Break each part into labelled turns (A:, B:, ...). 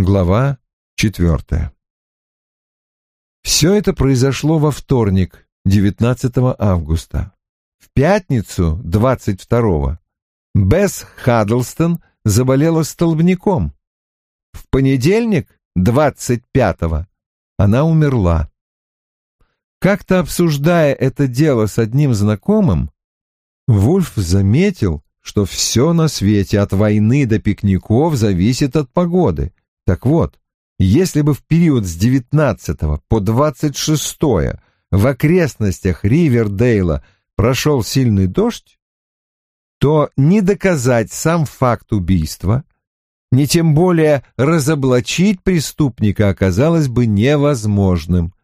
A: Глава четвертая. Все это произошло во вторник, 19 августа. В пятницу, 22-го, Бесс Хаддлстон заболела столбняком. В понедельник, 25-го, она умерла. Как-то обсуждая это дело с одним знакомым, Вульф заметил, что все на свете от войны до пикников зависит от погоды. Так вот, если бы в период с 19 по 26 в окрестностях Ривердейла прошел сильный дождь, то не доказать сам факт убийства, ни тем более разоблачить преступника оказалось бы невозможным.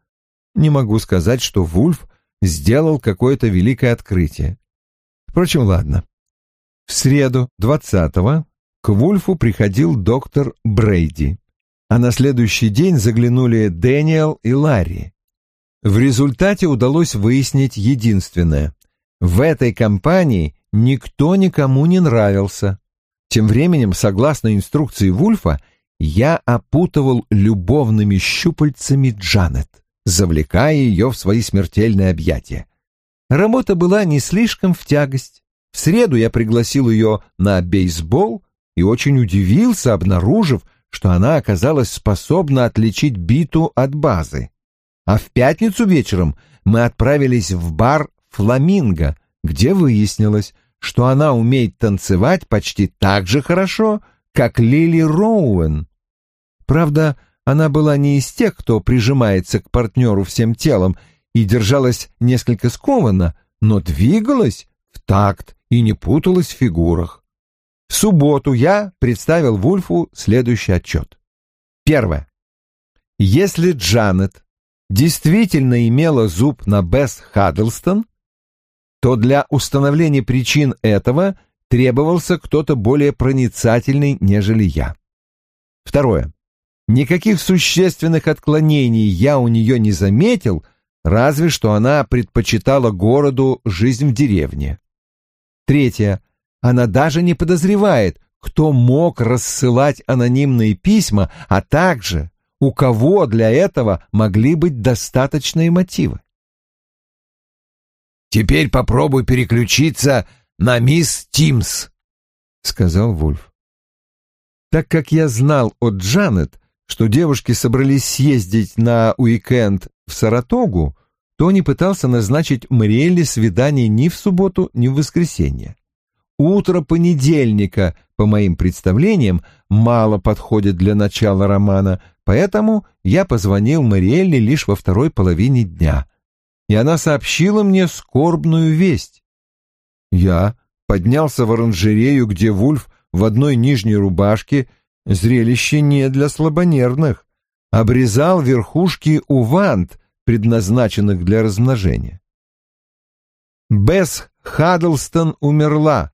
A: Не могу сказать, что Вульф сделал какое-то великое открытие. Впрочем, ладно. В среду, 20-го, к Вульфу приходил доктор Брейди, а на следующий день заглянули Дэниел и Ларри. В результате удалось выяснить единственное. В этой компании никто никому не нравился. Тем временем, согласно инструкции Вульфа, я опутывал любовными щупальцами Джанет, завлекая ее в свои смертельные объятия. Работа была не слишком в тягость. В среду я пригласил ее на бейсбол и очень удивился, обнаружив, что она оказалась способна отличить биту от базы. А в пятницу вечером мы отправились в бар «Фламинго», где выяснилось, что она умеет танцевать почти так же хорошо, как Лили Роуэн. Правда, она была не из тех, кто прижимается к партнеру всем телом и держалась несколько скованно, но двигалась в такт и не путалась в фигурах. В субботу я представил Вульфу следующий отчет. Первое. Если Джанет действительно имела зуб на Бесс Хаддлстон, то для установления причин этого требовался кто-то более проницательный, нежели я. Второе. Никаких существенных отклонений я у нее не заметил, разве что она предпочитала городу жизнь в деревне. Третье. Она даже не подозревает, кто мог рассылать анонимные письма, а также у кого для этого могли быть достаточные мотивы.
B: «Теперь попробуй переключиться на мисс Тимс», — сказал Вульф.
A: Так как я знал от Джанет, что девушки собрались съездить на уикенд в Саратогу, то не пытался назначить Мариэлле свидание ни в субботу, ни в воскресенье. Утро понедельника, по моим представлениям, мало подходит для начала романа, поэтому я позвонил Мариэлле лишь во второй половине дня. И она сообщила мне скорбную весть. Я поднялся в оранжерею, где Вульф в одной нижней рубашке, зрелище не для слабонервных, обрезал верхушки увант, предназначенных для размножения. Бесс Хаддлстон умерла, —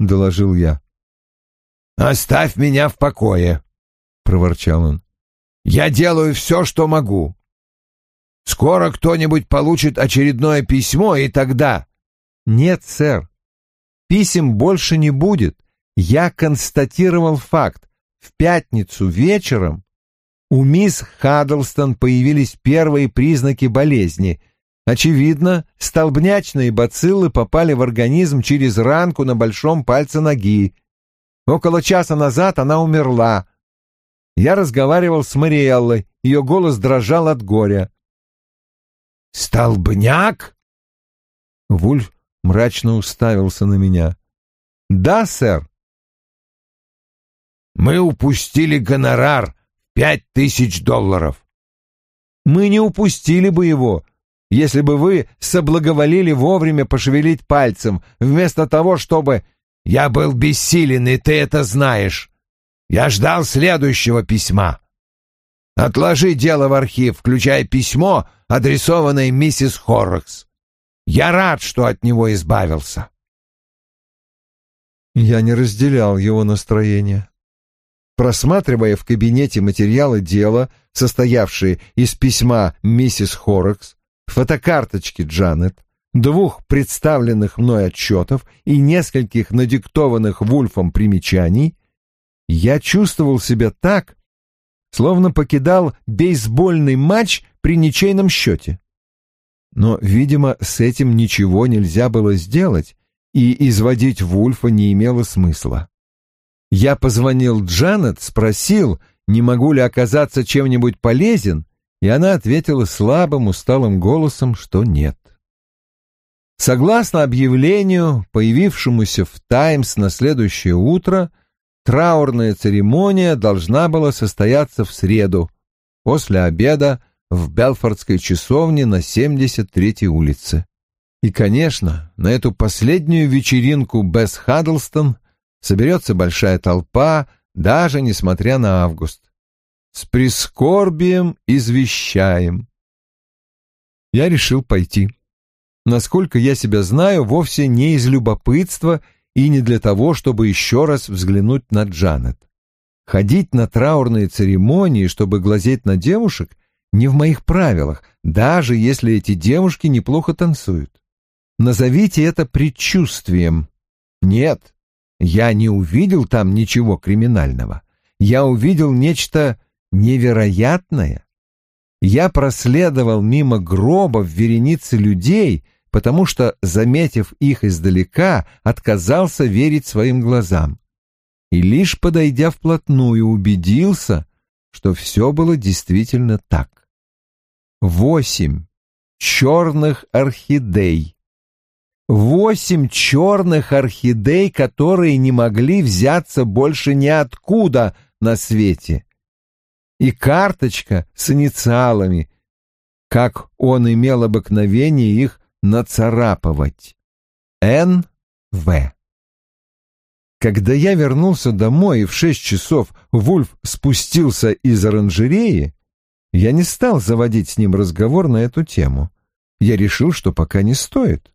A: доложил я.
B: «Оставь меня в покое», — проворчал он. «Я делаю все, что могу. Скоро кто-нибудь получит очередное письмо, и тогда...»
A: «Нет, сэр, писем больше не будет. Я констатировал факт. В пятницу вечером у мисс Хаддлстон появились первые признаки болезни. Очевидно, столбнячные бациллы попали в организм через ранку на большом пальце ноги. Около часа назад она умерла. Я разговаривал с Мариэллой, ее голос дрожал от горя.
B: «Столбняк?»
A: Вульф мрачно уставился на меня. «Да, сэр».
B: «Мы упустили гонорар Пять тысяч долларов.
A: Мы не упустили бы его, если бы вы соблаговолили вовремя пошевелить пальцем, вместо того, чтобы...
B: Я был бессилен, и ты это знаешь. Я ждал следующего письма. Отложи дело в архив, включая письмо, адресованное миссис Хоррокс. Я рад, что от него избавился.
A: Я не разделял его настроение. Просматривая в кабинете материалы дела, состоявшие из письма миссис Хоррокс, фотокарточки Джанет, двух представленных мной отчетов и нескольких надиктованных Вульфом примечаний, я чувствовал себя так, словно покидал бейсбольный матч при ничейном счете. Но, видимо, с этим ничего нельзя было сделать, и изводить Вульфа не имело смысла. Я позвонил Джанет, спросил, не могу ли оказаться чем-нибудь полезен, и она ответила слабым, усталым голосом, что нет. Согласно объявлению, появившемуся в «Таймс» на следующее утро, траурная церемония должна была состояться в среду, после обеда в Белфордской часовне на 73-й улице. И, конечно, на эту последнюю вечеринку Бесс Хаддлстон соберется большая толпа, даже несмотря на август. С прискорбием извещаем. Я решил пойти. Насколько я себя знаю, вовсе не из любопытства и не для того, чтобы еще раз взглянуть на Джанет. Ходить на траурные церемонии, чтобы глазеть на девушек, не в моих правилах, даже если эти девушки неплохо танцуют. Назовите это предчувствием. Нет, я не увидел там ничего криминального. Я увидел нечто невероятное. Я проследовал мимо гроба в веренице людей, потому что, заметив их издалека, отказался верить своим глазам. И лишь подойдя вплотную, убедился, что все было действительно так. Восемь черных орхидей. Восемь черных орхидей, которые не могли взяться больше ниоткуда на свете и карточка с инициалами, как он имел обыкновение их нацарапывать. Н.В. Когда я вернулся домой и в шесть часов Вульф спустился из оранжереи, я не стал заводить с ним разговор на эту тему. Я решил, что пока не стоит.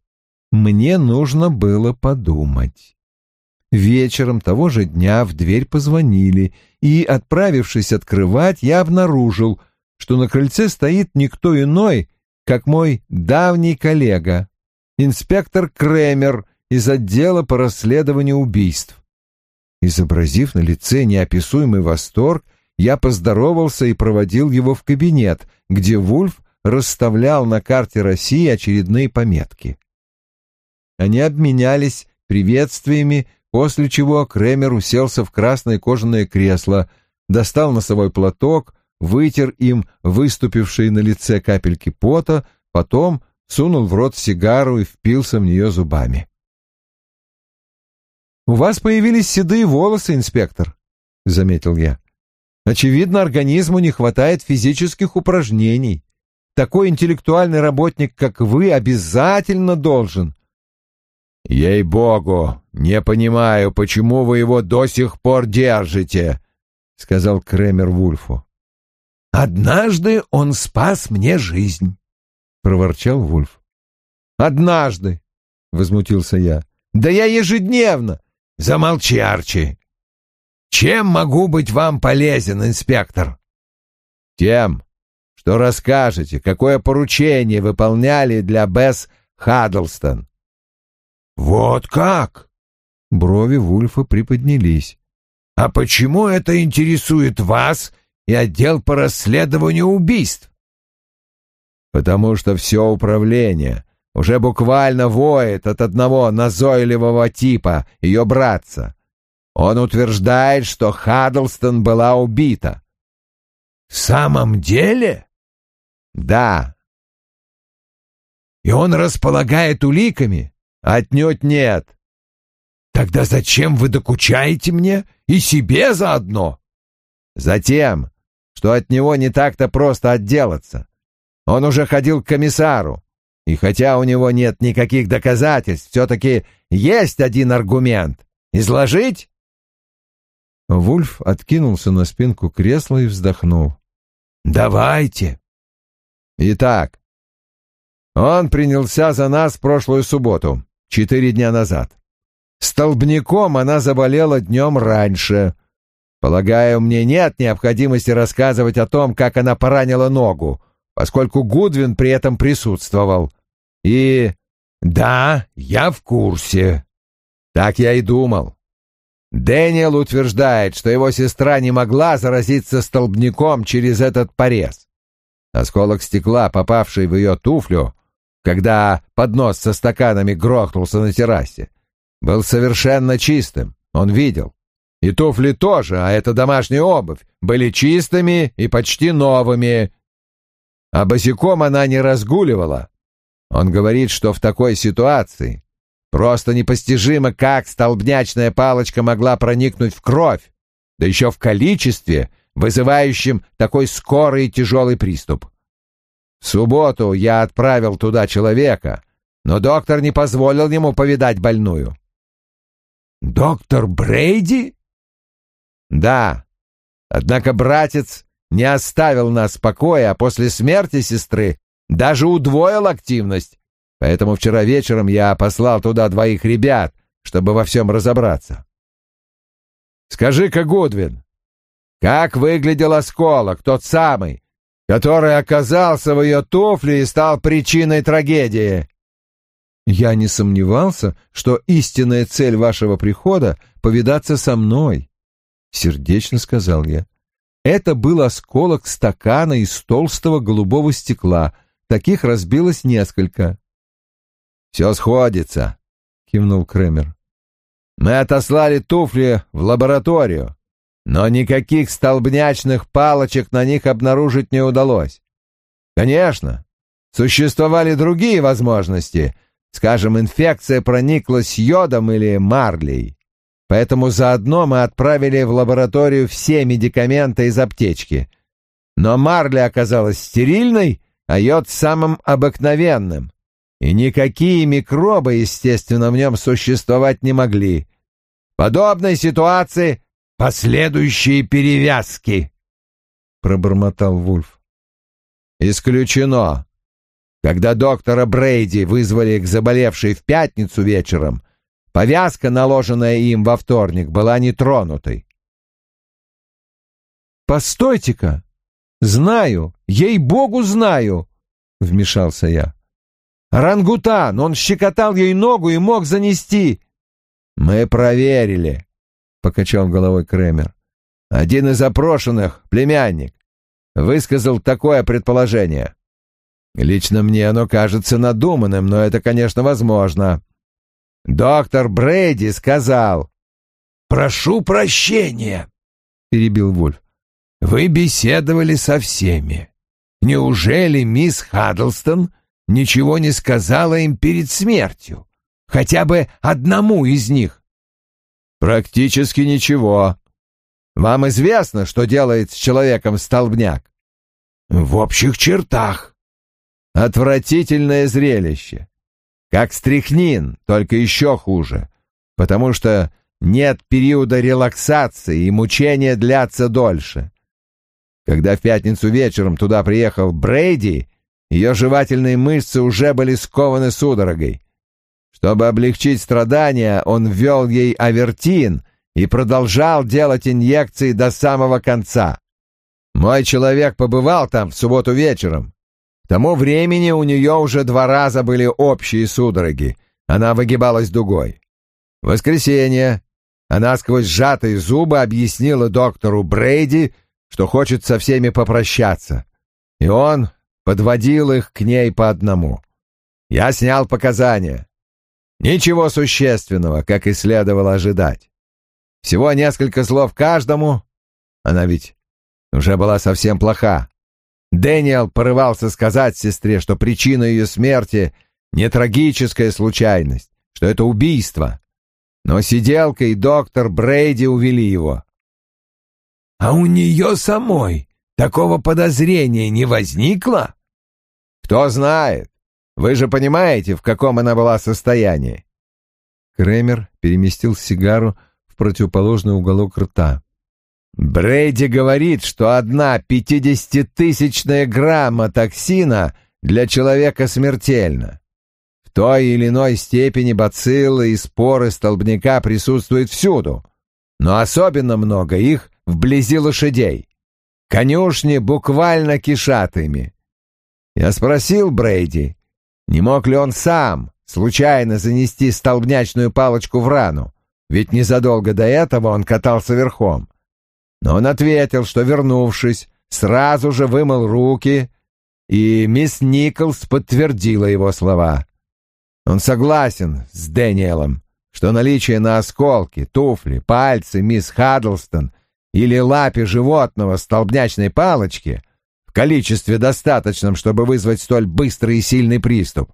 A: Мне нужно было подумать. Вечером того же дня в дверь позвонили, и, отправившись открывать, я обнаружил, что на крыльце стоит никто иной, как мой давний коллега, инспектор Кремер из отдела по расследованию убийств. Изобразив на лице неописуемый восторг, я поздоровался и проводил его в кабинет, где Вульф расставлял на карте России очередные пометки. Они обменялись приветствиями, после чего Кремер уселся в красное кожаное кресло, достал носовой платок, вытер им выступившие на лице капельки пота, потом сунул в рот сигару и впился в нее зубами. «У вас появились седые волосы, инспектор», — заметил я. «Очевидно, организму не хватает физических упражнений. Такой интеллектуальный работник, как вы, обязательно должен
B: «Ей-богу, не понимаю, почему вы его до сих пор держите», — сказал Кремер Вульфу.
C: «Однажды он спас мне жизнь», — проворчал Вульф.
A: «Однажды», — возмутился я. «Да я ежедневно».
C: «Замолчи, Арчи. Чем могу быть вам полезен, инспектор?»
B: «Тем, что расскажете, какое поручение выполняли для Бесс Хаддлстон».
C: «Вот как?»
A: Брови Вульфа приподнялись.
C: «А почему это интересует вас и отдел по расследованию убийств?»
B: «Потому что все управление уже буквально воет от одного назойливого типа, ее братца. Он утверждает, что Хаддлстон была убита».
C: «В самом деле?»
B: «Да».
C: «И он располагает уликами?»
B: Отнюдь нет.
C: Тогда зачем вы докучаете мне и себе заодно?
B: Затем, что от него не так-то просто отделаться. Он уже ходил к комиссару, и хотя у него нет никаких доказательств, все-таки есть один аргумент. Изложить?
A: Вульф откинулся на спинку кресла и вздохнул.
C: «Давайте».
B: «Итак, он принялся за нас прошлую субботу четыре дня назад. Столбняком она заболела днем раньше. Полагаю, мне нет необходимости рассказывать о том, как она поранила ногу, поскольку Гудвин при этом присутствовал. И...
C: Да, я в курсе.
B: Так я и думал. Дэниел утверждает, что его сестра не могла заразиться столбняком через этот порез. Осколок стекла, попавший в ее туфлю, когда поднос со стаканами грохнулся на террасе, был совершенно чистым, он видел. И туфли тоже, а это домашняя обувь, были чистыми и почти новыми. А босиком она не разгуливала. Он говорит, что в такой ситуации просто непостижимо, как столбнячная палочка могла проникнуть в кровь, да еще в количестве, вызывающем такой скорый и тяжелый приступ. В субботу я отправил туда человека, но доктор не позволил ему повидать больную.
C: «Доктор Брейди?»
B: «Да. Однако братец не оставил нас в покое, а после смерти сестры даже удвоил активность, поэтому вчера вечером я послал туда двоих ребят, чтобы во всем разобраться. Скажи-ка, Гудвин, как выглядел осколок, тот самый, который оказался в ее туфле и стал причиной трагедии?»
A: Я не сомневался, что истинная цель вашего прихода — повидаться со мной, — сердечно сказал я. Это был осколок стакана из толстого голубого стекла. Таких разбилось несколько.
B: «Все сходится», — кивнул Кремер. «Мы отослали туфли в лабораторию, но никаких столбнячных палочек на них обнаружить не удалось. Конечно, существовали другие возможности, Скажем, инфекция проникла с йодом или марлей. Поэтому заодно мы отправили в лабораторию все медикаменты из аптечки. Но марля оказалась стерильной, а йод самым обыкновенным. И никакие микробы, естественно, в нем существовать не могли. В подобной ситуации последующие перевязки, — пробормотал Вульф. Исключено. Когда доктора Брейди вызвали к заболевшей в пятницу вечером, повязка, наложенная им во вторник, была нетронутой.
A: «Постойте-ка! Знаю, ей-богу знаю!» — вмешался я. «Рангутан, он щекотал ей ногу и мог занести!»
B: «Мы проверили», — покачал головой Кремер. «Один из опрошенных, племянник, высказал такое предположение. Лично мне оно кажется надуманным, но это, конечно, возможно. Доктор Брейди сказал...
C: «Прошу прощения», — перебил Вульф. «Вы беседовали со всеми. Неужели мисс Хаддлстон ничего не сказала им перед смертью? Хотя бы одному из них?»
B: «Практически ничего. Вам известно, что делает с человеком столбняк?»
C: «В общих чертах»,
B: Отвратительное зрелище. Как стряхнин, только еще хуже. Потому что нет периода релаксации, и мучения длятся дольше. Когда в пятницу вечером туда приехал Брейди, ее жевательные мышцы уже были скованы судорогой. Чтобы облегчить страдания, он ввел ей авертин и продолжал делать инъекции до самого конца. Мой человек побывал там в субботу вечером к тому времени у нее уже два раза были общие судороги. Она выгибалась дугой. В воскресенье она сквозь сжатые зубы объяснила доктору Брейди, что хочет со всеми попрощаться. И он подводил их к ней по одному. Я снял показания. Ничего существенного, как и следовало ожидать. Всего несколько слов каждому. Она ведь уже была совсем плоха. Дэниел порывался сказать сестре, что причина ее смерти не трагическая случайность, что это убийство. Но сиделка и доктор Брейди увели его.
C: «А у нее самой такого подозрения не возникло?»
B: «Кто знает. Вы же понимаете, в каком она была состоянии».
A: Кремер переместил сигару в противоположный уголок рта.
B: Брейди говорит, что одна пятидесятитысячная грамма токсина для человека смертельна. В той или иной степени бациллы и споры столбняка присутствуют всюду, но особенно много их вблизи лошадей. Конюшни буквально кишат ими. Я спросил Брейди, не мог ли он сам случайно занести столбнячную палочку в рану,
A: ведь незадолго до этого он катался верхом. Но он ответил, что, вернувшись, сразу же вымыл руки, и мисс Николс подтвердила его слова. Он согласен с Дэниелом, что наличие на осколке, туфли, пальцы мисс Хаддлстон или лапе животного столбнячной палочки количестве достаточном, чтобы вызвать столь быстрый и сильный приступ,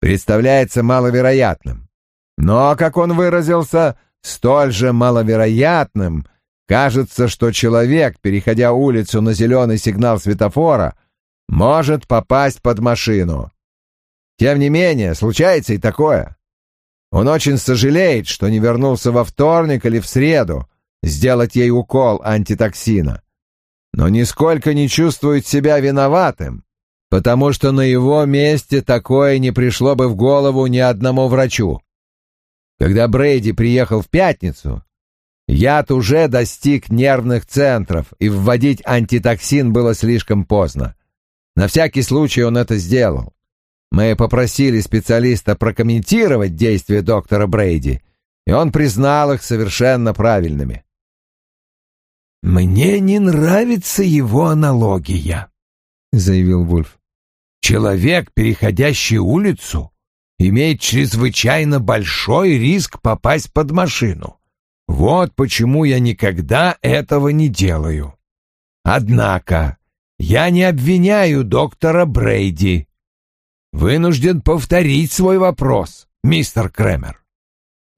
A: представляется маловероятным. Но, как он выразился, столь же маловероятным кажется, что человек, переходя улицу на зеленый сигнал светофора, может попасть под машину. Тем не менее, случается и такое. Он очень сожалеет, что не вернулся во вторник или в среду сделать ей укол антитоксина, но нисколько не чувствует себя виноватым, потому что на его месте такое не пришло бы в голову ни одному врачу. Когда Брейди приехал в пятницу, яд уже достиг нервных центров, и вводить антитоксин было слишком поздно. На всякий случай он это сделал. Мы попросили специалиста прокомментировать действия доктора Брейди, и он признал их совершенно правильными.
C: «Мне не нравится его аналогия», — заявил Вульф. «Человек, переходящий улицу, имеет чрезвычайно большой риск попасть под машину. Вот почему я никогда этого не делаю. Однако я не обвиняю доктора Брейди вынужден повторить свой вопрос, мистер Кремер.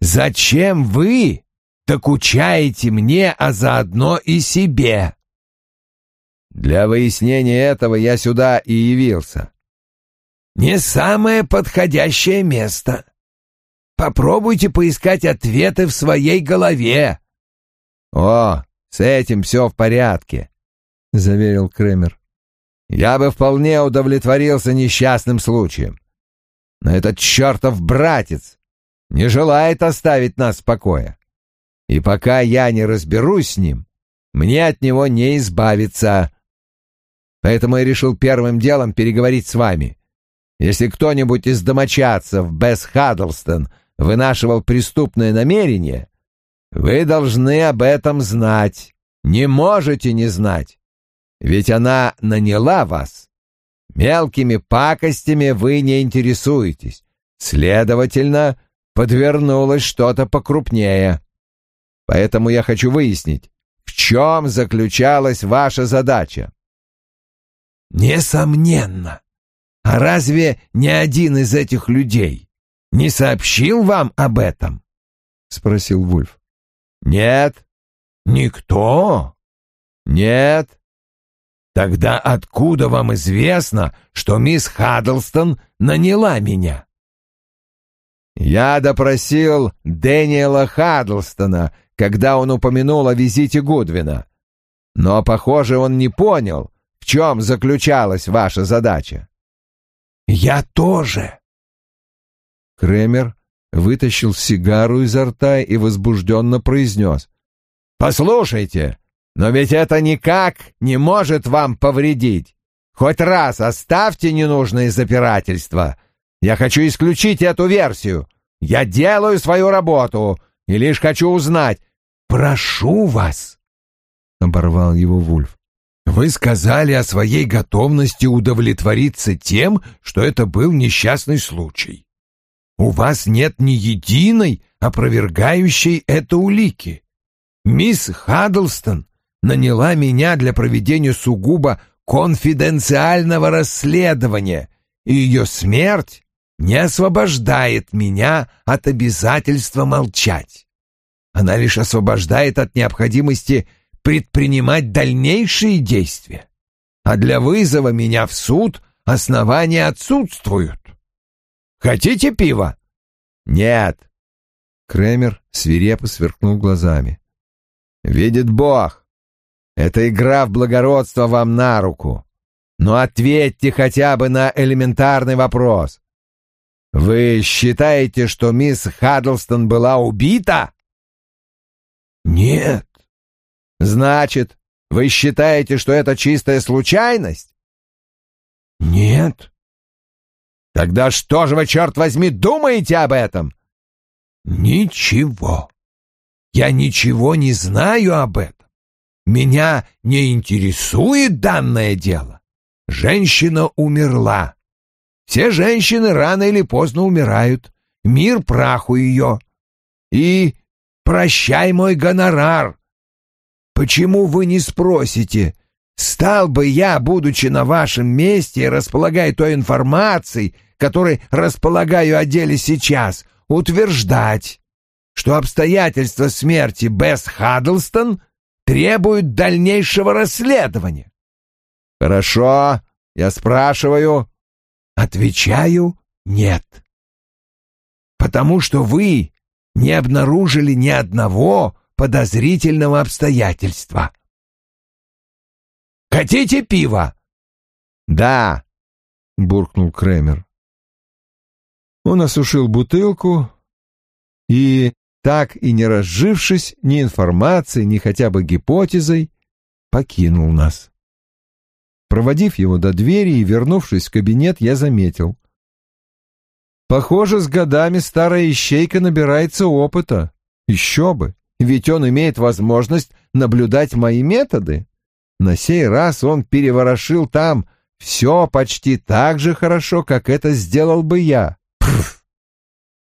C: Зачем вы докучаете мне, а заодно и себе?
A: Для выяснения этого я сюда и явился.
C: Не самое подходящее место. Попробуйте поискать ответы в своей голове.
A: О, с этим все в порядке, заверил Кремер я бы вполне удовлетворился несчастным случаем. Но этот чертов братец не желает оставить нас в покое. И пока я не разберусь с ним, мне от него не избавиться. Поэтому я решил первым делом переговорить с вами. Если кто-нибудь из домочадцев Бесс Хаддлстон вынашивал преступное намерение, вы должны об этом знать. Не можете не знать. Ведь она наняла вас. Мелкими пакостями вы не интересуетесь. Следовательно, подвернулось что-то покрупнее. Поэтому я хочу выяснить, в чем заключалась ваша задача.
C: Несомненно. А разве ни один из этих людей не сообщил вам об этом? Спросил Вульф.
A: Нет.
C: Никто?
A: Нет.
C: Тогда откуда вам известно, что мисс Хаддлстон наняла меня?
A: Я допросил Дэниела Хаддлстона, когда он упомянул о визите Гудвина. Но, похоже, он не понял, в чем заключалась ваша задача.
C: Я тоже.
A: Кремер вытащил сигару изо рта и возбужденно произнес. «Послушайте, но ведь это никак не может вам повредить. Хоть раз оставьте ненужные запирательства. Я хочу исключить эту версию. Я делаю свою работу и лишь хочу узнать.
C: Прошу вас, — оборвал его Вульф. Вы сказали о своей готовности удовлетвориться тем, что это был несчастный случай. У вас нет ни единой опровергающей это улики. Мисс Хаддлстон наняла меня для проведения сугубо конфиденциального расследования, и ее смерть не освобождает меня от обязательства молчать. Она лишь освобождает от необходимости предпринимать дальнейшие действия. А для вызова меня в суд основания отсутствуют. Хотите пива?
A: Нет. Кремер свирепо сверкнул глазами. Видит Бог, эта игра в благородство вам на руку. Но ответьте хотя бы на элементарный вопрос. Вы считаете, что мисс Хаддлстон была убита?
C: Нет.
A: Значит, вы считаете, что это чистая случайность?
C: Нет.
A: Тогда что же вы, черт возьми, думаете об этом?
C: Ничего. Я ничего не знаю об этом. Меня не интересует данное дело. Женщина умерла. Все женщины рано или поздно умирают. Мир праху ее. И прощай мой гонорар. Почему вы не спросите, стал бы я, будучи на вашем месте располагая той информацией, которой располагаю о деле сейчас, утверждать, что обстоятельства смерти Бесс Хаддлстон требуют дальнейшего расследования?
A: Хорошо, я спрашиваю.
C: Отвечаю «нет». Потому что вы не обнаружили ни одного подозрительного обстоятельства. Хотите пива?
A: Да, буркнул Кремер. Он осушил бутылку и, так и не разжившись ни информацией, ни хотя бы гипотезой, покинул нас. Проводив его до двери и вернувшись в кабинет, я заметил. Похоже, с годами старая ищейка набирается опыта. Еще бы, ведь он имеет возможность наблюдать мои методы. На сей раз он переворошил там все почти так же хорошо, как это сделал бы я. Пфф.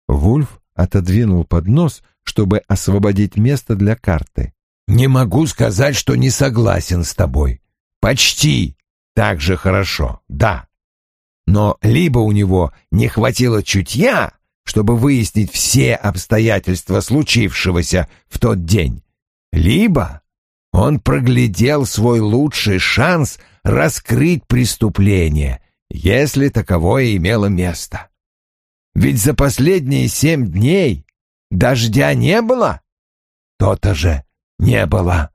A: Вульф отодвинул поднос, чтобы освободить место для карты.
C: «Не могу сказать, что не согласен с тобой. Почти так же хорошо, да. Но либо у него не хватило чутья, чтобы выяснить все обстоятельства случившегося в тот день, либо он проглядел свой лучший шанс раскрыть преступление, если таковое имело место. Ведь за последние семь дней дождя не было? То-то же не было.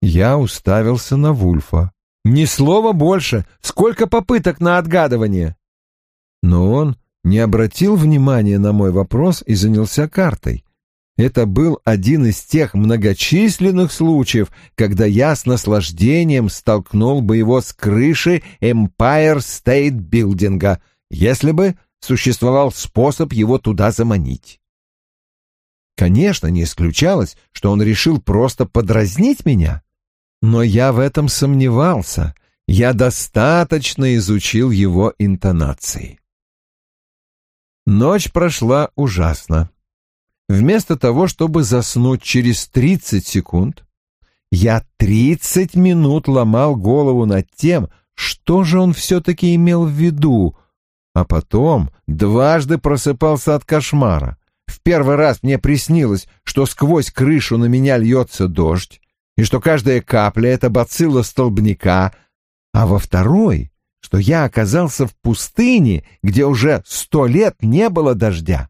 A: Я уставился на Вульфа. Ни слова больше. Сколько попыток на отгадывание? Но он не обратил внимания на мой вопрос и занялся картой. Это был один из тех многочисленных случаев, когда я с наслаждением столкнул бы его с крыши Empire State Билдинга, если бы существовал способ его туда заманить. Конечно, не исключалось, что он решил просто подразнить меня, но я в этом сомневался. Я достаточно изучил его интонации. Ночь прошла ужасно. Вместо того, чтобы заснуть через 30 секунд, я 30 минут ломал голову над тем, что же он все-таки имел в виду, а потом дважды просыпался от кошмара. В первый раз мне приснилось, что сквозь крышу на меня льется дождь, и что каждая капля — это бацилла столбняка, а во второй, что я оказался в пустыне, где уже сто лет не было дождя.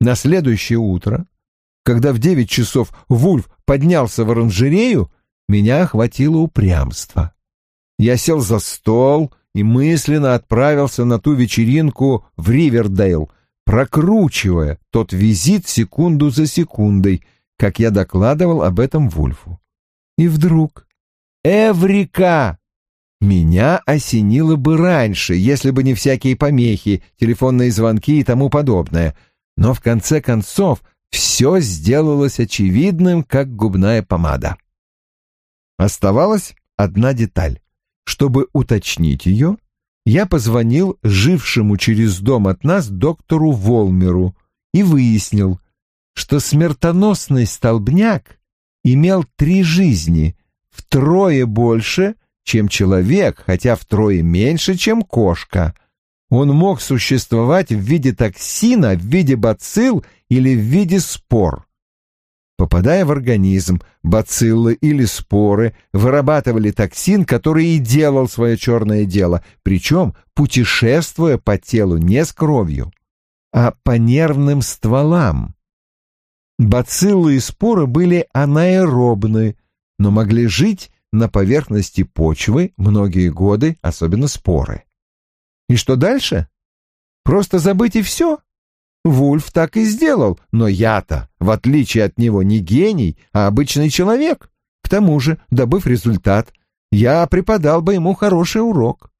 A: На следующее утро, когда в девять часов Вульф поднялся в оранжерею, меня охватило упрямство. Я сел за стол и мысленно отправился на ту вечеринку в Ривердейл, прокручивая тот визит секунду за секундой, как я докладывал об этом Вульфу. И вдруг... Эврика! Меня осенило бы раньше, если бы не всякие помехи, телефонные звонки и тому подобное — но в конце концов все сделалось очевидным, как губная помада. Оставалась одна деталь. Чтобы уточнить ее, я позвонил жившему через дом от нас доктору Волмеру и выяснил, что смертоносный столбняк имел три жизни, втрое больше, чем человек, хотя втрое меньше, чем кошка — он мог существовать в виде токсина, в виде бацилл или в виде спор. Попадая в организм, бациллы или споры вырабатывали токсин, который и делал свое черное дело, причем путешествуя по телу не с кровью, а по нервным стволам. Бациллы и споры были анаэробны, но могли жить на поверхности почвы многие годы, особенно споры. И что дальше? Просто забыть и все? Вульф так и сделал, но я-то, в отличие от него, не гений, а обычный человек. К тому же, добыв результат, я преподал бы ему хороший урок.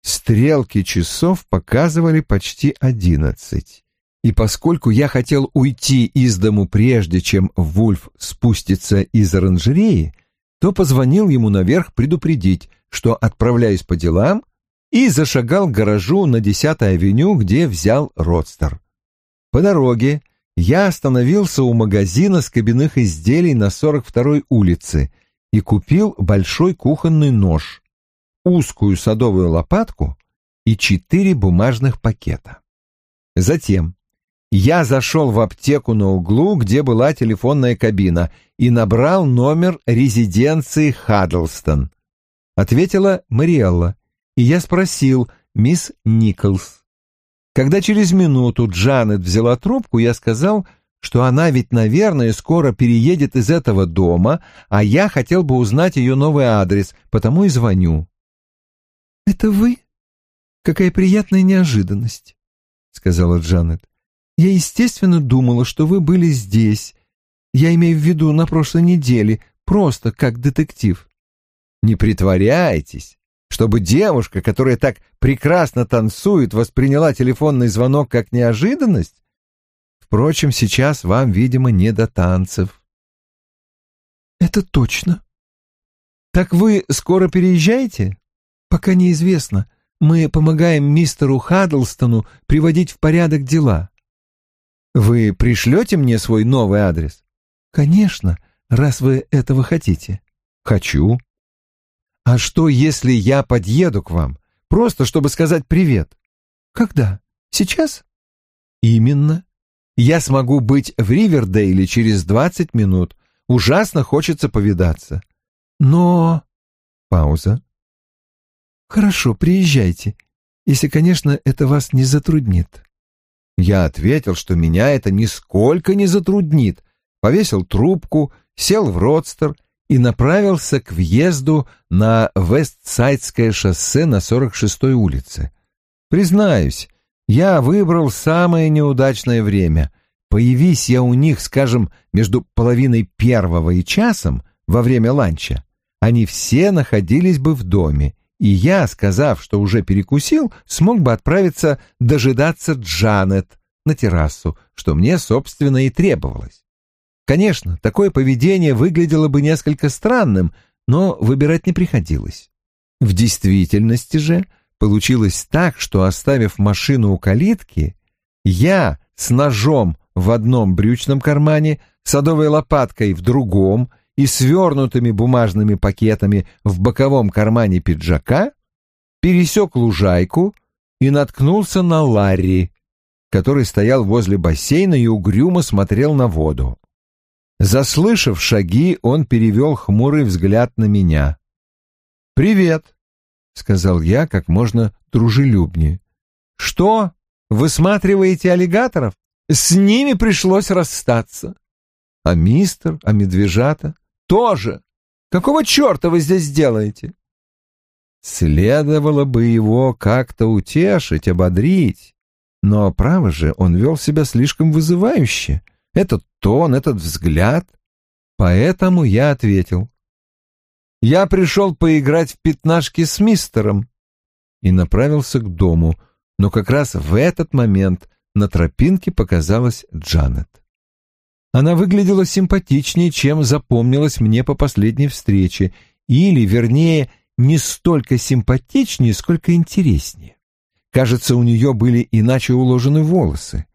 A: Стрелки часов показывали почти одиннадцать. И поскольку я хотел уйти из дому прежде, чем Вульф спустится из оранжереи, то позвонил ему наверх предупредить, что отправляюсь по делам, и зашагал к гаражу на 10-й авеню, где взял родстер. По дороге я остановился у магазина с кабинных изделий на 42-й улице и купил большой кухонный нож, узкую садовую лопатку и четыре бумажных пакета. Затем я зашел в аптеку на углу, где была телефонная кабина, и набрал номер резиденции Хаддлстон. Ответила Мариэлла, и я спросил мисс Николс. Когда через минуту Джанет взяла трубку, я сказал, что она ведь, наверное, скоро переедет из этого дома, а я хотел бы узнать ее новый адрес, потому и звоню. «Это вы? Какая приятная неожиданность», — сказала Джанет. «Я, естественно, думала, что вы были здесь. Я имею в виду на прошлой неделе, просто как детектив». «Не притворяйтесь, чтобы девушка, которая так прекрасно танцует, восприняла телефонный звонок как неожиданность? Впрочем, сейчас вам, видимо, не до танцев».
D: «Это точно».
A: «Так вы скоро переезжаете?»
D: «Пока неизвестно. Мы помогаем мистеру Хаддлстону приводить в порядок дела».
A: «Вы пришлете мне свой новый адрес?»
D: «Конечно, раз вы этого хотите».
A: «Хочу». «А что, если я подъеду к вам, просто чтобы сказать привет?»
D: «Когда? Сейчас?»
A: «Именно. Я смогу быть в Ривердейле через двадцать минут. Ужасно хочется повидаться».
D: «Но...»
A: Пауза.
D: «Хорошо, приезжайте, если, конечно, это вас не затруднит».
A: Я ответил, что меня это нисколько не затруднит, повесил трубку, сел в родстер и направился к въезду на Вестсайдское шоссе на 46-й улице. Признаюсь, я выбрал самое неудачное время. Появись я у них, скажем, между половиной первого и часом во время ланча, они все находились бы в доме, и я, сказав, что уже перекусил, смог бы отправиться дожидаться Джанет на террасу, что мне, собственно, и требовалось. Конечно, такое поведение выглядело бы несколько странным, но выбирать не приходилось. В действительности же получилось так, что, оставив машину у калитки, я с ножом в одном брючном кармане, садовой лопаткой в другом и свернутыми бумажными пакетами в боковом кармане пиджака, пересек лужайку и наткнулся на Ларри, который стоял возле бассейна и угрюмо смотрел на воду. Заслышав шаги, он перевел хмурый взгляд на меня. «Привет», — сказал я как можно дружелюбнее. «Что, высматриваете аллигаторов? С ними пришлось расстаться. А мистер, а медвежата? Тоже. Какого черта вы здесь делаете?» Следовало бы его как-то утешить, ободрить. Но, право же, он вел себя слишком вызывающе. Этот тон, этот взгляд. Поэтому я ответил. «Я пришел поиграть в пятнашки с мистером» и направился к дому, но как раз в этот момент на тропинке показалась Джанет. Она выглядела симпатичнее, чем запомнилась мне по последней встрече, или, вернее, не столько симпатичнее, сколько интереснее. Кажется, у нее были иначе уложены волосы.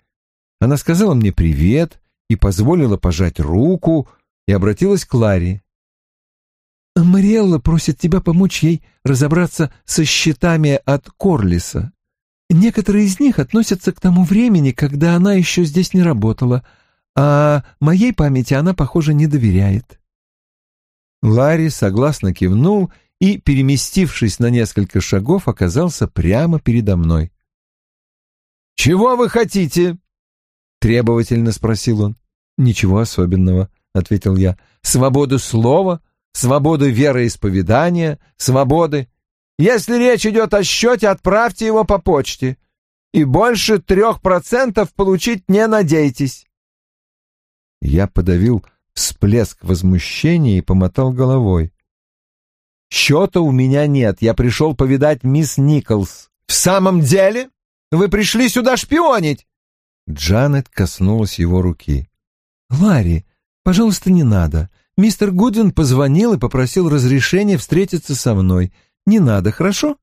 A: Она сказала мне привет и позволила пожать руку, и обратилась к Ларе.
D: «Мариэлла просит тебя помочь ей разобраться со счетами от Корлиса. Некоторые из них относятся к тому времени, когда она еще здесь не работала, а моей памяти она, похоже, не доверяет.
A: Ларри согласно кивнул и, переместившись на несколько шагов, оказался прямо передо мной. «Чего вы хотите?» — требовательно спросил он. «Ничего особенного», — ответил я. «Свободу слова, свободу вероисповедания, свободы. Если речь идет о счете, отправьте его по почте. И больше трех процентов получить не надейтесь». Я подавил всплеск возмущения и помотал головой. «Счета у меня нет, я пришел повидать мисс Николс». «В самом деле? Вы пришли сюда шпионить?» Джанет коснулась его руки.
D: «Ларри, пожалуйста, не надо. Мистер Гудвин позвонил и попросил разрешения встретиться со мной. Не надо, хорошо?»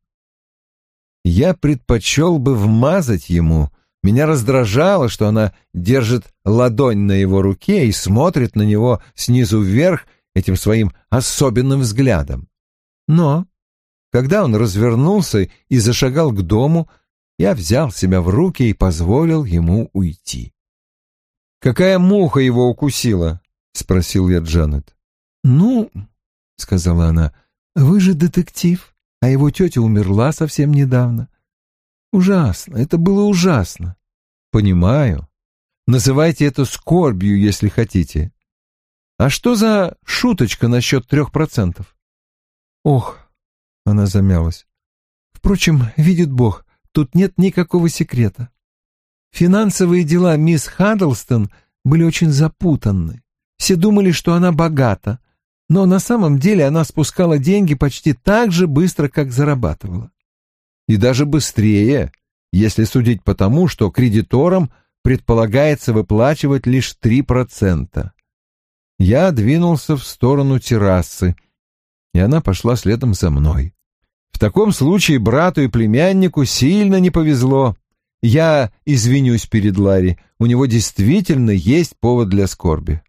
A: Я предпочел бы вмазать ему. Меня раздражало, что она держит ладонь на его руке и смотрит на него снизу вверх этим своим особенным взглядом. Но, когда он развернулся и зашагал к дому, я взял себя в руки и позволил ему уйти. «Какая муха его укусила?» — спросил я Джанет.
D: «Ну, — сказала она, — вы же детектив, а его тетя умерла совсем недавно. Ужасно, это было ужасно».
A: «Понимаю. Называйте это скорбью, если хотите. А что за шуточка насчет трех процентов?»
D: «Ох», — она замялась. «Впрочем, видит Бог, тут нет никакого секрета. Финансовые дела мисс Хаддлстон были очень запутанны. Все думали, что она богата, но на самом деле она спускала деньги почти так же быстро, как зарабатывала.
A: И даже быстрее, если судить по тому, что кредиторам предполагается выплачивать лишь 3%. Я двинулся в сторону террасы, и она пошла следом за мной. В таком случае брату и племяннику сильно не повезло. Я извинюсь перед Ларри, у него действительно есть повод для скорби.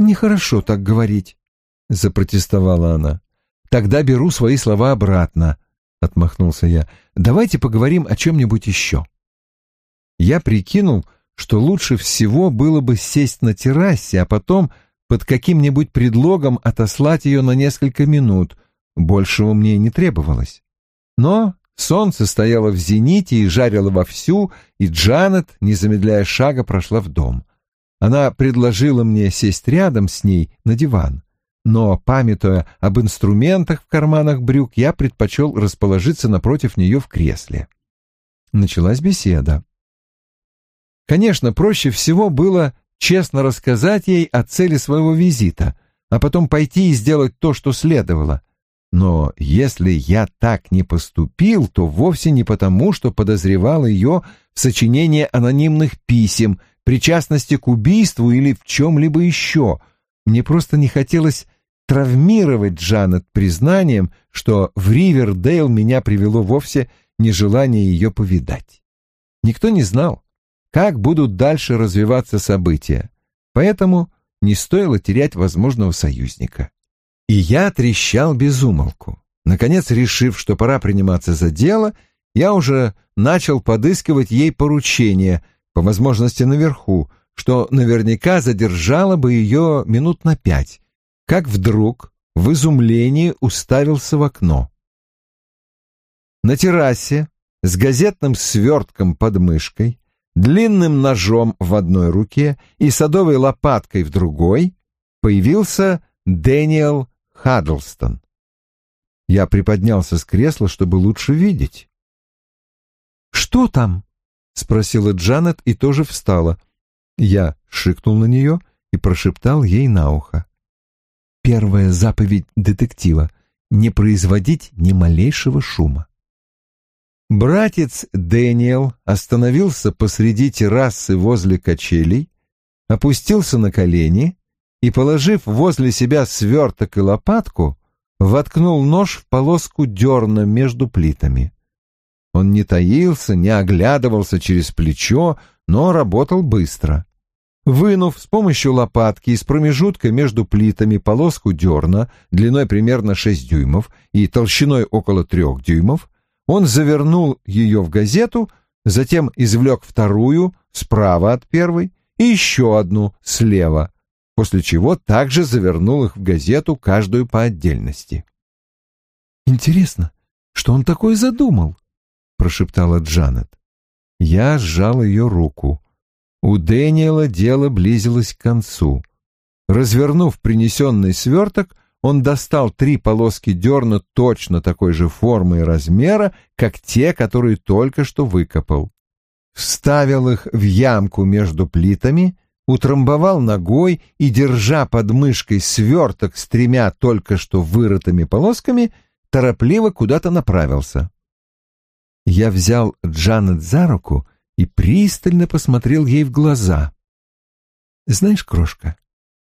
D: «Нехорошо так говорить», — запротестовала она.
A: «Тогда беру свои слова обратно», — отмахнулся я. «Давайте поговорим о чем-нибудь еще». Я прикинул, что лучше всего было бы сесть на террасе, а потом под каким-нибудь предлогом отослать ее на несколько минут. Большего мне не требовалось. Но солнце стояло в зените и жарило вовсю, и Джанет, не замедляя шага, прошла в дом. Она предложила мне сесть рядом с ней на диван, но, памятуя об инструментах в карманах брюк, я предпочел расположиться напротив нее в кресле. Началась беседа. Конечно, проще всего было честно рассказать ей о цели своего визита, а потом пойти и сделать то, что следовало. Но если я так не поступил, то вовсе не потому, что подозревал ее в сочинении анонимных писем — причастности к убийству или в чем-либо еще. Мне просто не хотелось травмировать Джанет признанием, что в Ривердейл меня привело вовсе нежелание ее повидать. Никто не знал, как будут дальше развиваться события, поэтому не стоило терять возможного союзника. И я трещал без умолку. Наконец, решив, что пора приниматься за дело, я уже начал подыскивать ей поручение, по возможности наверху, что наверняка задержало бы ее минут на пять, как вдруг в изумлении уставился в окно. На террасе с газетным свертком под мышкой, длинным ножом в одной руке и садовой лопаткой в другой появился Дэниел Хаддлстон. Я приподнялся с кресла, чтобы лучше видеть.
D: «Что там?» — спросила Джанет и тоже встала. Я шикнул на нее и прошептал ей на ухо. «Первая заповедь детектива — не производить ни малейшего шума».
A: Братец Дэниел остановился посреди террасы возле качелей, опустился на колени и, положив возле себя сверток и лопатку, воткнул нож в полоску дерна между плитами. Он не таился, не оглядывался через плечо, но работал быстро. Вынув с помощью лопатки из промежутка между плитами полоску дерна длиной примерно 6 дюймов и толщиной около 3 дюймов, он завернул ее в газету, затем извлек вторую справа от первой и еще одну слева, после чего также завернул их в газету каждую по отдельности.
D: «Интересно, что он такое задумал?» — прошептала Джанет.
A: Я сжал ее руку. У Дэниела дело близилось к концу. Развернув принесенный сверток, он достал три полоски дерна точно такой же формы и размера, как те, которые только что выкопал. Вставил их в ямку между плитами, утрамбовал ногой и, держа под мышкой сверток с тремя только что вырытыми полосками, торопливо куда-то направился. Я взял Джанет за руку
D: и пристально посмотрел ей в глаза. «Знаешь, крошка,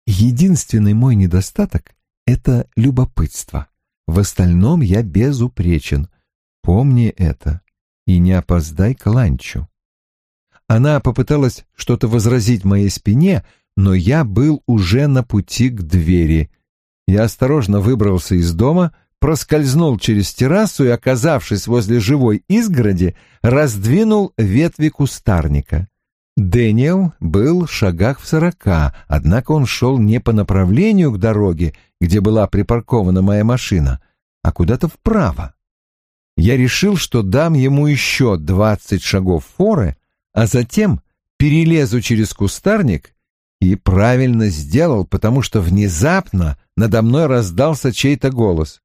D: единственный мой недостаток — это любопытство. В остальном я безупречен. Помни это и не опоздай к ланчу». Она попыталась что-то возразить моей спине, но я был уже на пути к двери. Я осторожно выбрался из дома, проскользнул через террасу и, оказавшись возле живой изгороди, раздвинул ветви кустарника. Дэниел был в шагах в сорока, однако он шел не по направлению к дороге, где была припаркована моя машина, а куда-то вправо. Я решил, что дам ему еще двадцать шагов форы, а затем перелезу через кустарник и правильно сделал, потому что внезапно надо мной раздался чей-то голос.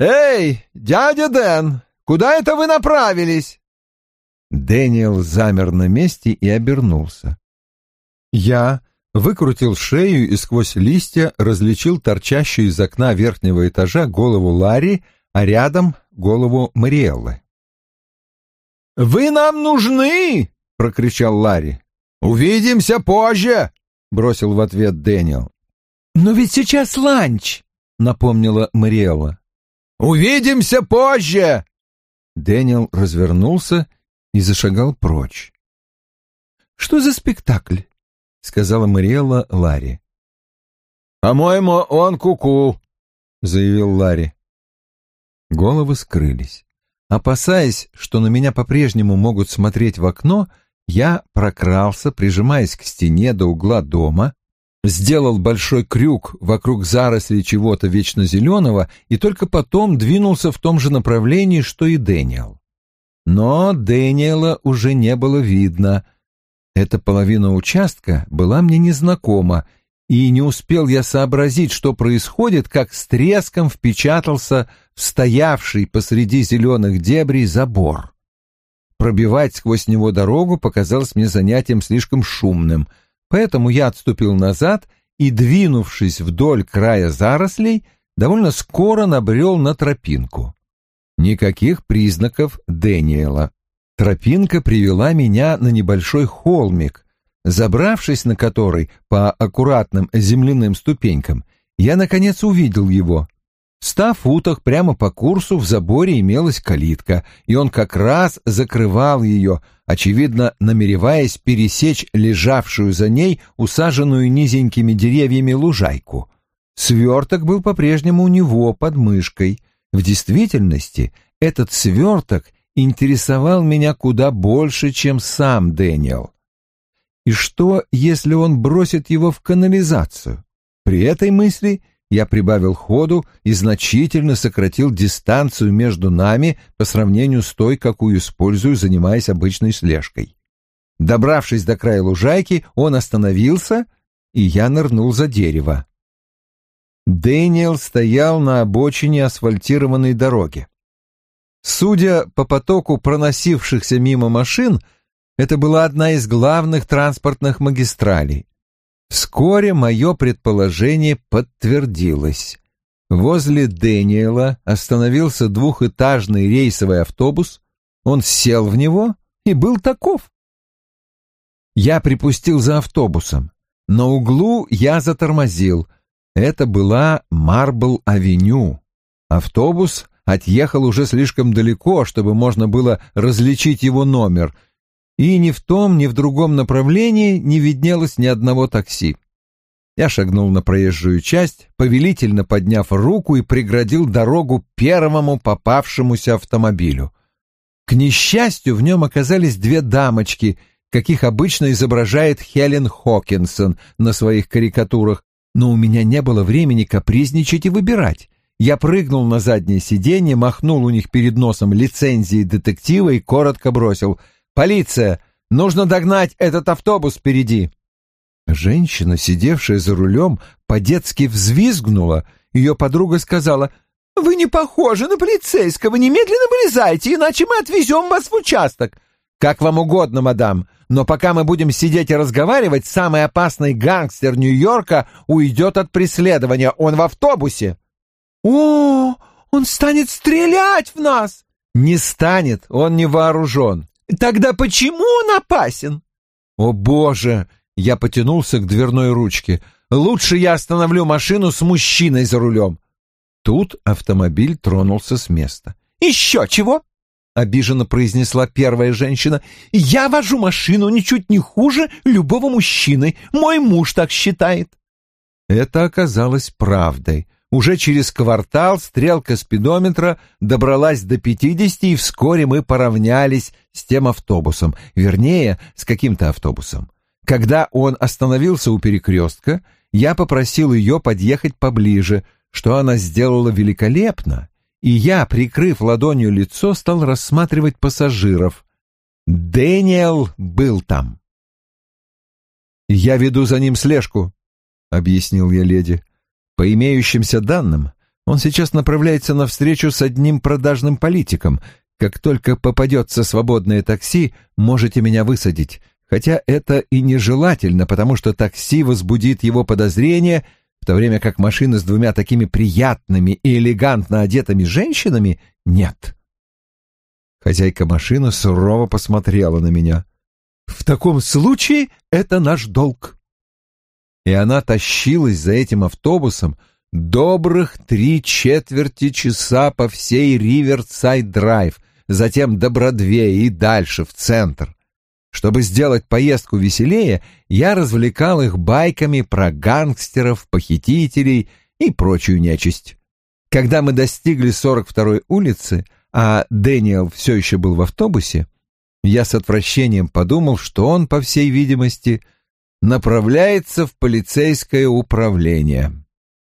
D: «Эй, дядя Дэн, куда это вы направились?» Дэниел замер на месте и обернулся. Я выкрутил шею и сквозь листья различил торчащую из окна верхнего этажа голову Ларри, а рядом — голову Мариэллы. «Вы нам нужны!» — прокричал Ларри. «Увидимся позже!» — бросил в ответ Дэниел.
C: «Но ведь сейчас ланч!» — напомнила Мариэлла.
B: Увидимся позже!»
D: Дэниел развернулся и зашагал прочь.
C: «Что за спектакль?» — сказала Мариэлла Ларри.
B: «По-моему, он куку», -ку, — заявил Ларри.
D: Головы скрылись. Опасаясь, что на меня по-прежнему могут смотреть в окно, я прокрался, прижимаясь к стене до угла дома, сделал большой крюк вокруг зарослей чего-то вечно зеленого и только потом двинулся в том же направлении, что и Дэниел. Но Дэниела уже не было видно. Эта половина участка была мне незнакома, и не успел я сообразить, что происходит, как с треском впечатался в стоявший посреди зеленых дебрей забор. Пробивать сквозь него дорогу показалось мне занятием слишком шумным — Поэтому я отступил назад и, двинувшись вдоль края зарослей, довольно скоро набрел на тропинку. Никаких признаков Дэниела. Тропинка привела меня на небольшой холмик, забравшись на который по аккуратным земляным ступенькам, я, наконец, увидел его — в ста футах прямо по курсу в заборе имелась калитка, и он как раз закрывал ее, очевидно, намереваясь пересечь лежавшую за ней, усаженную низенькими деревьями лужайку. Сверток был по-прежнему у него под мышкой. В действительности этот сверток интересовал меня куда больше, чем сам Дэниел. И что, если он бросит его в канализацию? При этой мысли я прибавил ходу и значительно сократил дистанцию между нами по сравнению с той, какую использую, занимаясь обычной слежкой. Добравшись до края лужайки, он остановился, и я нырнул за дерево. Дэниел стоял на обочине асфальтированной дороги. Судя по потоку проносившихся мимо машин, это была одна из главных транспортных магистралей. Вскоре мое предположение подтвердилось. Возле Дэниела остановился двухэтажный рейсовый автобус, он сел в него и был таков. Я припустил за автобусом. На углу я затормозил. Это была Марбл-авеню. Автобус отъехал уже слишком далеко, чтобы можно было различить его номер — и ни в том, ни в другом направлении не виднелось ни одного такси. Я шагнул на проезжую часть, повелительно подняв руку и преградил дорогу первому попавшемуся автомобилю. К несчастью, в нем оказались две дамочки, каких обычно изображает Хелен Хокинсон на своих карикатурах, но у меня не было времени капризничать и выбирать. Я прыгнул на заднее сиденье, махнул у них перед носом лицензии детектива и коротко бросил — Полиция! Нужно догнать этот автобус впереди!» Женщина, сидевшая за рулем, по-детски взвизгнула. Ее подруга сказала, «Вы не похожи на полицейского, немедленно вылезайте, иначе мы отвезем вас в участок». «Как вам угодно, мадам, но пока мы будем сидеть и разговаривать, самый опасный гангстер Нью-Йорка уйдет от преследования, он в автобусе». «О, он станет стрелять в нас!» «Не станет, он не вооружен. Тогда почему он опасен?
A: О, боже! Я потянулся к дверной ручке. Лучше я остановлю машину с мужчиной за рулем. Тут автомобиль тронулся с места.
D: «Еще чего?» — обиженно произнесла первая женщина. «Я вожу машину ничуть не хуже любого мужчины. Мой муж так считает».
A: Это оказалось правдой. Уже через квартал стрелка спидометра добралась до пятидесяти, и вскоре мы поравнялись с тем автобусом, вернее, с каким-то автобусом. Когда он остановился у перекрестка, я попросил ее подъехать поближе, что она сделала великолепно, и я, прикрыв ладонью лицо, стал рассматривать пассажиров. Дэниел был там. «Я веду за ним слежку», — объяснил я леди. «По имеющимся данным, он сейчас направляется на встречу с одним продажным политиком. Как только попадется свободное такси, можете меня высадить. Хотя это и нежелательно, потому что такси возбудит его подозрения — в то время как машины с двумя такими приятными и элегантно одетыми женщинами нет. Хозяйка машины сурово посмотрела на меня. «В таком случае это наш долг». И она тащилась за этим автобусом добрых три четверти часа по всей Риверсайд-драйв, затем до Бродвея и дальше, в центр. Чтобы сделать поездку веселее, я развлекал их байками про гангстеров, похитителей и прочую нечисть. Когда мы достигли 42-й улицы, а Дэниел все еще был в автобусе, я с отвращением подумал, что он, по всей видимости, направляется в полицейское управление.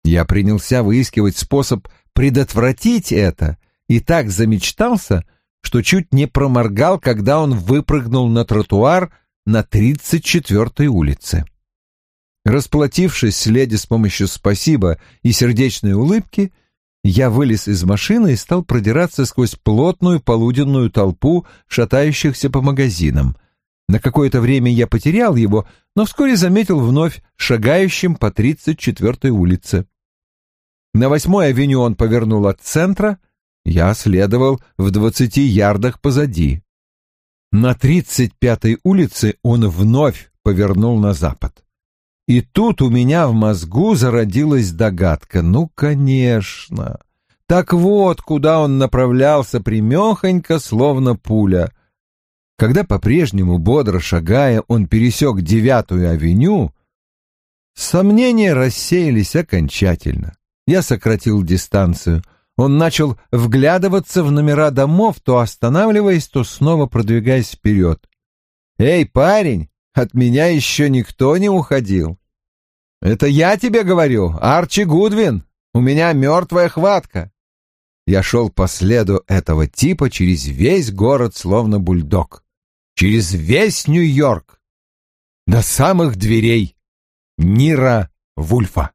A: Я принялся выискивать способ предотвратить это и так замечтался, что чуть не проморгал, когда он выпрыгнул на тротуар на 34-й улице. Расплатившись с леди с помощью «спасибо» и сердечной улыбки, я вылез из машины и стал продираться сквозь плотную полуденную толпу, шатающихся по магазинам. На какое-то время я потерял его, но вскоре заметил вновь шагающим по 34-й улице. На 8-й авеню он повернул от центра — я следовал в двадцати ярдах позади. На тридцать пятой улице он вновь повернул на запад. И тут у меня в мозгу зародилась догадка. Ну, конечно. Так вот, куда он направлялся примехонько, словно пуля. Когда по-прежнему, бодро шагая, он пересек девятую авеню, сомнения рассеялись окончательно. Я сократил дистанцию — он начал вглядываться в номера домов, то останавливаясь, то снова продвигаясь вперед. «Эй, парень, от меня еще никто не уходил!» «Это я тебе говорю, Арчи Гудвин! У меня мертвая хватка!» Я шел по следу этого типа через весь город, словно бульдог. Через весь Нью-Йорк. До самых дверей Нира Вульфа.